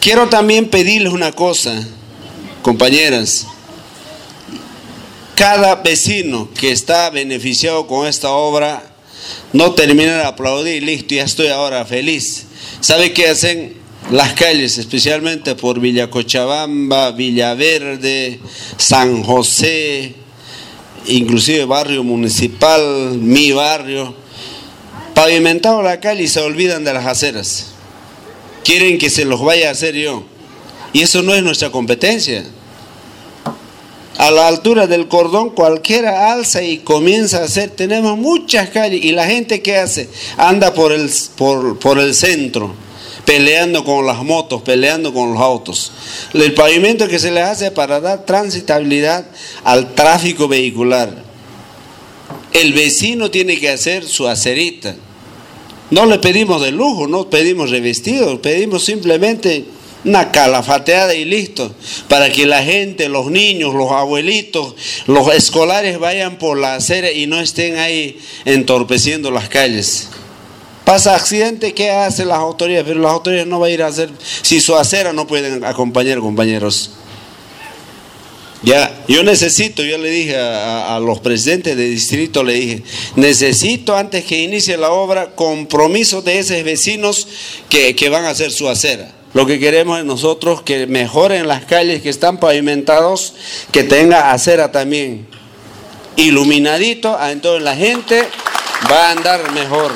Quiero también pedirles una cosa, compañeras. Cada vecino que está beneficiado con esta obra no termina de aplaudir, listo, ya estoy ahora feliz. ¿Sabe qué hacen? Las calles, especialmente por Villa Cochabamba, Villaverde, San José, inclusive barrio municipal, mi barrio, pavimentado la calle y se olvidan de las aceras. Quieren que se los vaya a hacer yo. Y eso no es nuestra competencia. A la altura del cordón cualquiera alza y comienza a hacer. Tenemos muchas calles y la gente que hace anda por el, por, por el centro peleando con las motos, peleando con los autos. El pavimento que se le hace para dar transitabilidad al tráfico vehicular. El vecino tiene que hacer su acerita. No le pedimos de lujo, no pedimos revestidos, pedimos simplemente una calafateada y listo, para que la gente, los niños, los abuelitos, los escolares vayan por la acera y no estén ahí entorpeciendo las calles. Pasa accidente, ¿qué hacen las autoridades? Pero las autoridades no van a ir a hacer, si su acera no pueden acompañar, compañeros. Ya, yo necesito, yo le dije a, los presidentes de distrito, le dije, necesito antes que inicie la obra compromiso de esos vecinos que, que van a hacer su acera. Lo que queremos es nosotros que mejoren las calles que están pavimentados, que tenga acera también iluminadito, entonces la gente va a andar mejor.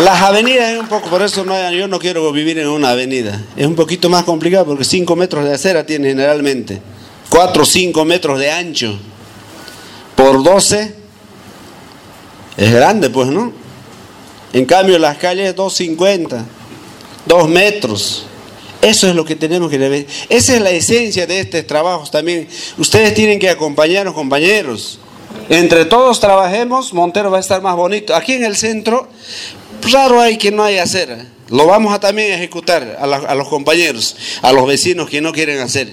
Las avenidas es un poco, por eso no, yo no quiero vivir en una avenida. Es un poquito más complicado porque 5 metros de acera tiene generalmente. 4 o 5 metros de ancho. Por 12 es grande, pues, ¿no? En cambio, las calles 250, 2 metros. Eso es lo que tenemos que ver. Esa es la esencia de estos trabajos también. Ustedes tienen que acompañarnos, compañeros. Entre todos trabajemos, Montero va a estar más bonito. Aquí en el centro Raro hay que no hay hacer. Lo vamos a también ejecutar a, a los compañeros, a los vecinos que no quieren hacer.